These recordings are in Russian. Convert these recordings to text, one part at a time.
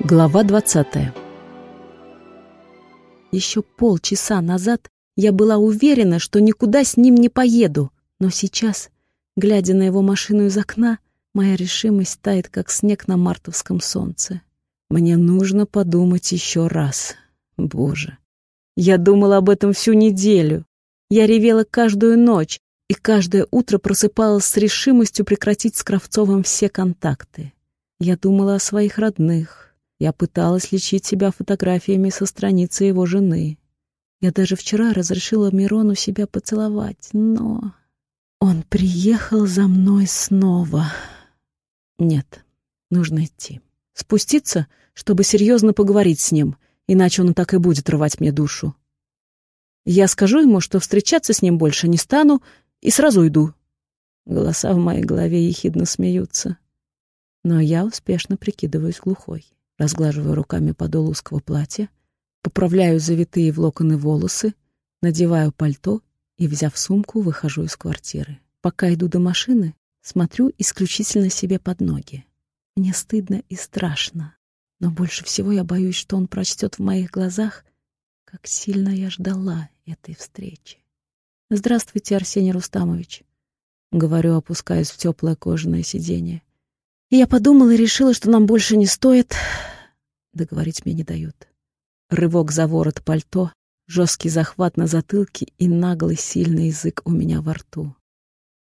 Глава 20 Еще полчаса назад я была уверена, что никуда с ним не поеду, но сейчас, глядя на его машину из окна, моя решимость тает, как снег на мартовском солнце. Мне нужно подумать еще раз. Боже, я думала об этом всю неделю. Я ревела каждую ночь и каждое утро просыпалась с решимостью прекратить с Кравцовым все контакты. Я думала о своих родных. Я пыталась лечить себя фотографиями со страницы его жены. Я даже вчера разрешила Мирону себя поцеловать, но... Он приехал за мной снова. Нет, нужно идти. Спуститься, чтобы серьезно поговорить с ним, иначе он так и будет рвать мне душу. Я скажу ему, что встречаться с ним больше не стану, и сразу уйду. Голоса в моей голове ехидно смеются. Но я успешно прикидываюсь глухой. Разглаживаю руками подол узкого платья, поправляю завитые в локоны волосы, надеваю пальто и, взяв сумку, выхожу из квартиры. Пока иду до машины, смотрю исключительно себе под ноги. Мне стыдно и страшно, но больше всего я боюсь, что он прочтет в моих глазах, как сильно я ждала этой встречи. «Здравствуйте, Арсений Рустамович», — говорю, опускаясь в теплое кожаное сиденье. И я подумала и решила, что нам больше не стоит... Договорить мне не дают. Рывок за ворот пальто, жесткий захват на затылке и наглый сильный язык у меня во рту.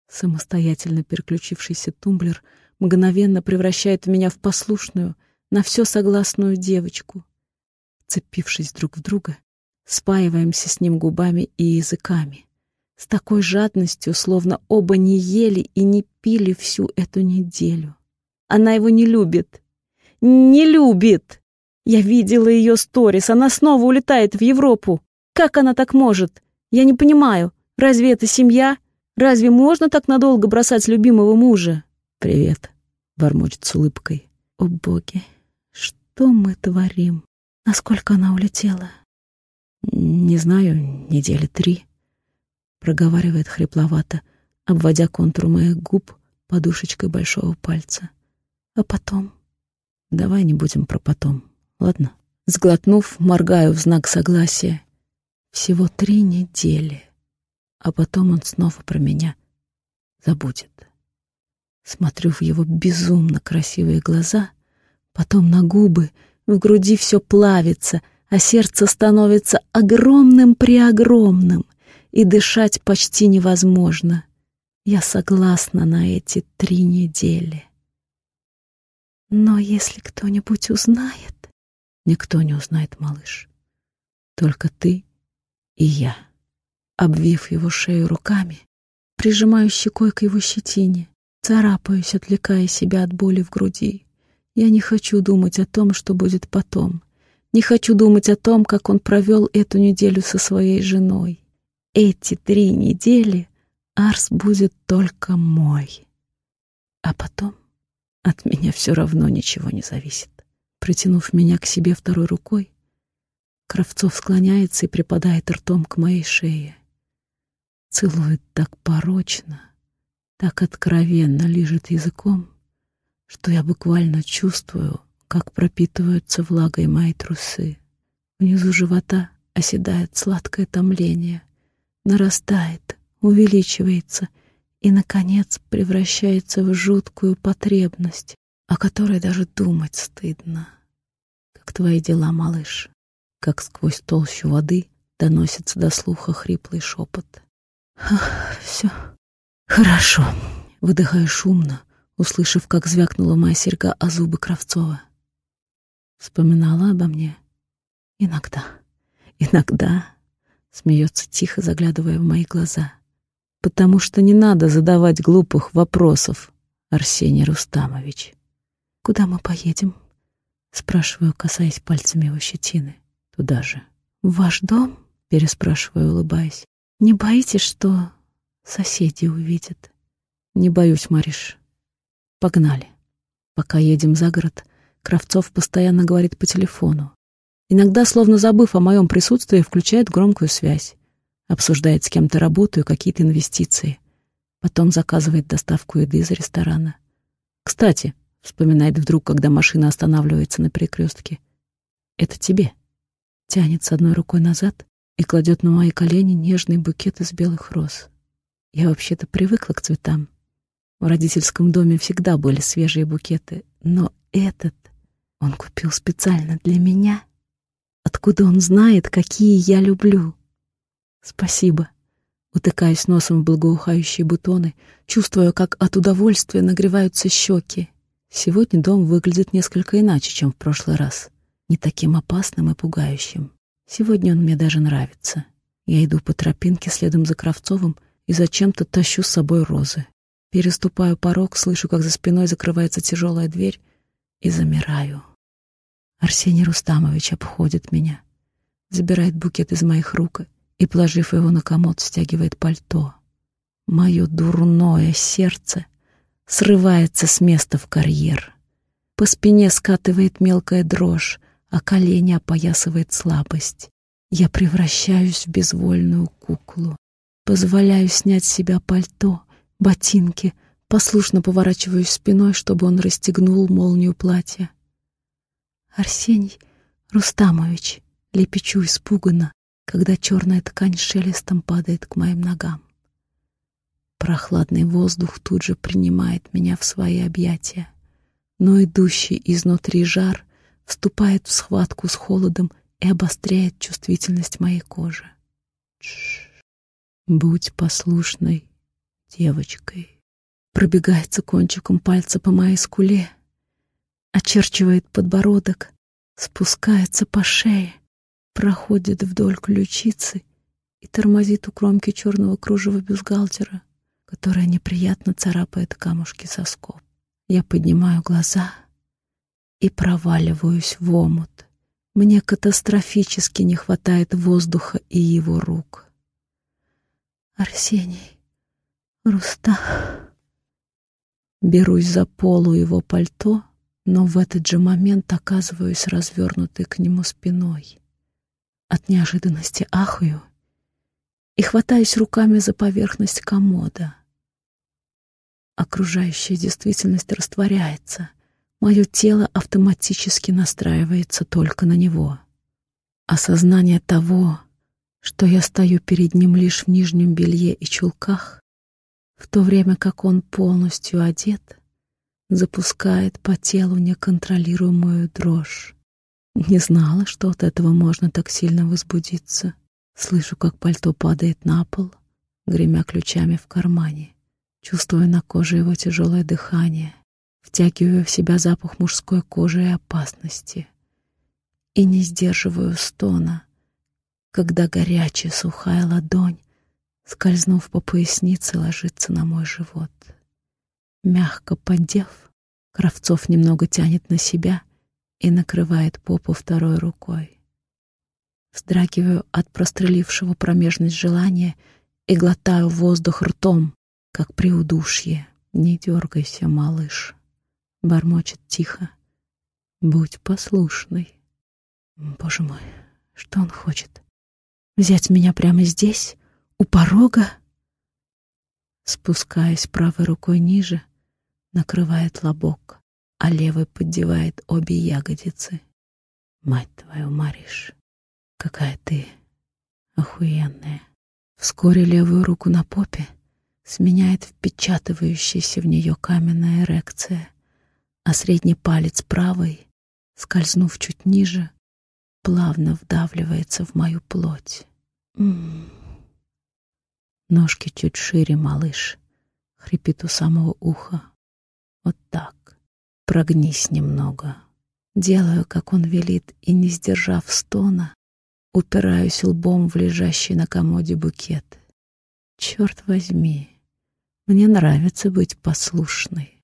Самостоятельно переключившийся тумблер мгновенно превращает меня в послушную, на все согласную девочку. Цепившись друг в друга, спаиваемся с ним губами и языками. С такой жадностью, словно оба не ели и не пили всю эту неделю. Она его не любит. Не любит! Я видела ее сторис, она снова улетает в Европу. Как она так может? Я не понимаю. Разве это семья? Разве можно так надолго бросать любимого мужа? «Привет», — бормочет с улыбкой. «О боги, что мы творим? Насколько она улетела?» «Не знаю, недели три», — проговаривает хрипловато, обводя контур моих губ подушечкой большого пальца. «А потом?» «Давай не будем про потом, ладно?» Сглотнув, моргаю в знак согласия. Всего три недели, а потом он снова про меня забудет. Смотрю в его безумно красивые глаза, потом на губы, в груди все плавится, а сердце становится огромным-преогромным, и дышать почти невозможно. Я согласна на эти три недели. Но если кто-нибудь узнает... Никто не узнает, малыш. Только ты и я. Обвив его шею руками, прижимаю щекой к его щетине, царапаюсь, отвлекая себя от боли в груди. Я не хочу думать о том, что будет потом. Не хочу думать о том, как он провел эту неделю со своей женой. Эти три недели Арс будет только мой. А потом от меня все равно ничего не зависит. Притянув меня к себе второй рукой, Кравцов склоняется и припадает ртом к моей шее. Целует так порочно, так откровенно лижет языком, что я буквально чувствую, как пропитываются влагой мои трусы. Внизу живота оседает сладкое томление, нарастает, увеличивается и, наконец, превращается в жуткую потребность, о которой даже думать стыдно. Как твои дела, малыш? Как сквозь толщу воды доносится до слуха хриплый шепот. «Все хорошо», — выдыхаю шумно, услышав, как звякнула моя серьга о зубы Кравцова. Вспоминала обо мне? Иногда. Иногда. Смеется тихо, заглядывая в мои глаза. Потому что не надо задавать глупых вопросов, Арсений Рустамович. Куда мы поедем? Спрашиваю, касаясь пальцами его щетины. Туда же. В ваш дом? Переспрашиваю, улыбаясь. Не боитесь, что соседи увидят? Не боюсь, Мариш. Погнали. Пока едем за город, Кравцов постоянно говорит по телефону. Иногда, словно забыв о моем присутствии, включает громкую связь. Обсуждает с кем-то работу и какие-то инвестиции. Потом заказывает доставку еды из ресторана. «Кстати», Вспоминает вдруг, когда машина останавливается на перекрестке. Это тебе. Тянет с одной рукой назад и кладет на мои колени нежный букет из белых роз. Я вообще-то привыкла к цветам. В родительском доме всегда были свежие букеты, но этот он купил специально для меня. Откуда он знает, какие я люблю? Спасибо. Утыкаясь носом в благоухающие бутоны, чувствуя, как от удовольствия нагреваются щеки. Сегодня дом выглядит несколько иначе, чем в прошлый раз. Не таким опасным и пугающим. Сегодня он мне даже нравится. Я иду по тропинке следом за Кравцовым и зачем-то тащу с собой розы. Переступаю порог, слышу, как за спиной закрывается тяжелая дверь и замираю. Арсений Рустамович обходит меня, забирает букет из моих рук и, положив его на комод, стягивает пальто. Мое дурное сердце срывается с места в карьер. По спине скатывает мелкая дрожь, а колени опоясывает слабость. Я превращаюсь в безвольную куклу. Позволяю снять с себя пальто, ботинки, послушно поворачиваюсь спиной, чтобы он расстегнул молнию платья. «Арсений Рустамович!» — лепечу испуганно, когда черная ткань шелестом падает к моим ногам. Прохладный воздух тут же принимает меня в свои объятия, но идущий изнутри жар вступает в схватку с холодом и обостряет чувствительность моей кожи. Тш. Будь послушной девочкой. Пробегается кончиком пальца по моей скуле, очерчивает подбородок, спускается по шее, проходит вдоль ключицы и тормозит у кромки черного кружева бюстгальтера, которое неприятно царапает камушки сосков. Я поднимаю глаза и проваливаюсь в омут. Мне катастрофически не хватает воздуха и его рук. Арсений, Руста. Берусь за полу его пальто, но в этот же момент оказываюсь развернутой к нему спиной. От неожиданности ахаю и хватаюсь руками за поверхность комода. Окружающая действительность растворяется. Мое тело автоматически настраивается только на него. Осознание того, что я стою перед ним лишь в нижнем белье и чулках, в то время как он полностью одет, запускает по телу неконтролируемую дрожь. Не знала, что от этого можно так сильно возбудиться. Слышу, как пальто падает на пол, гремя ключами в кармане. Чувствую на коже его тяжелое дыхание, втягиваю в себя запах мужской кожи и опасности. И не сдерживаю стона, когда горячая сухая ладонь, скользнув по пояснице, ложится на мой живот. Мягко поддев, Кравцов немного тянет на себя и накрывает попу второй рукой. Вздрагиваю от прострелившего промежность желания и глотаю воздух ртом, как при удушье. «Не дергайся, малыш», — бормочет тихо. «Будь послушной». Боже мой, что он хочет? Взять меня прямо здесь, у порога? Спускаясь правой рукой ниже, накрывает лобок, а левой поддевает обе ягодицы. Мать твою, Мариш, какая ты охуенная. Вскоре левую руку на попе сменяет впечатывающаяся в нее каменная эрекция, а средний палец правой, скользнув чуть ниже, плавно вдавливается в мою плоть. М -м -м. Ножки чуть шире, малыш, хрипит у самого уха. Вот так. Прогнись немного. Делаю, как он велит, и, не сдержав стона, упираюсь лбом в лежащий на комоде букет. Черт возьми, мне нравится быть послушной.